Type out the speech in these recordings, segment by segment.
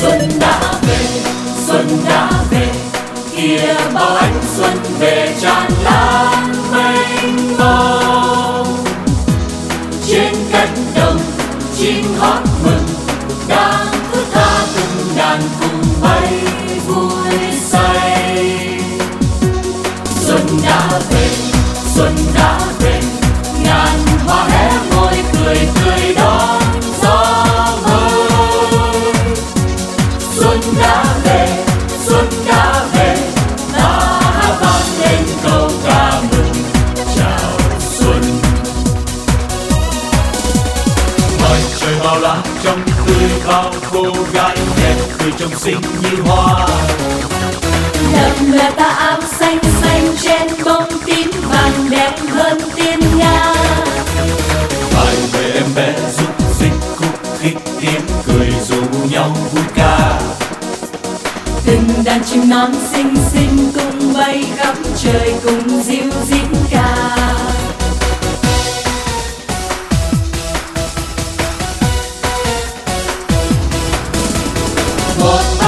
xuân đã về xuân đã về kia bao ánh xuân về tràn lan mây. Bao la trong tươi bao cô gái đẹp cười trông xinh như hoa. Đậm là ta áo xanh xanh trên bông tím vàng đẹp hơn tiên nga. Bài về em bé giúp dịch khúc khích tiếng cười rủ nhau vui ca. Từng đàn chim non xinh xinh cùng bay khắp trời cùng dịu dít What?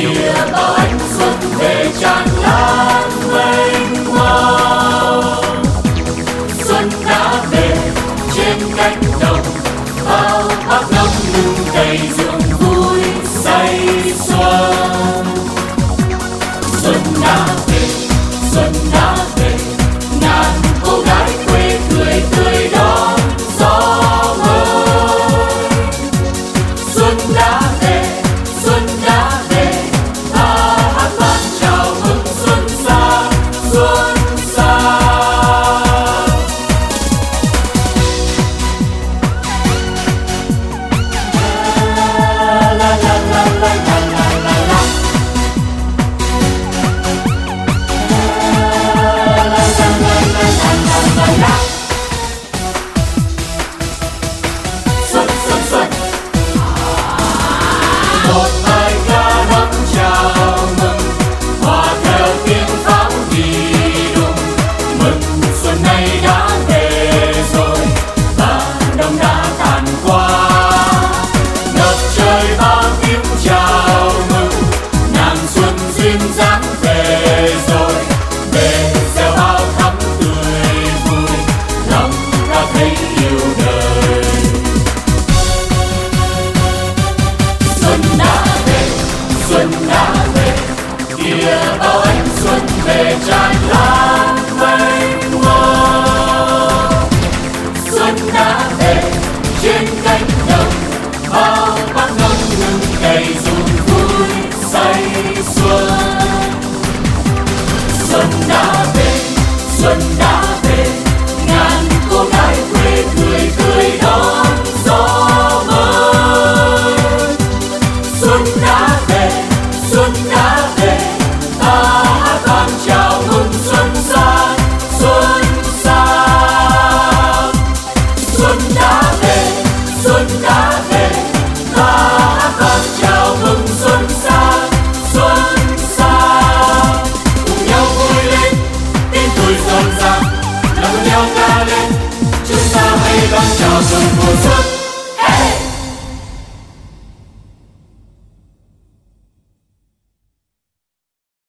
kia bao anh xuân về tràn lan mênh mông xuân đã về trên cánh đồng, bao bác năm lưng đầy đã về rồi, và đông đã tàn qua. Ngập trời bao tiếng chào mừng, nàng xuân duyên dáng 你的笑声不再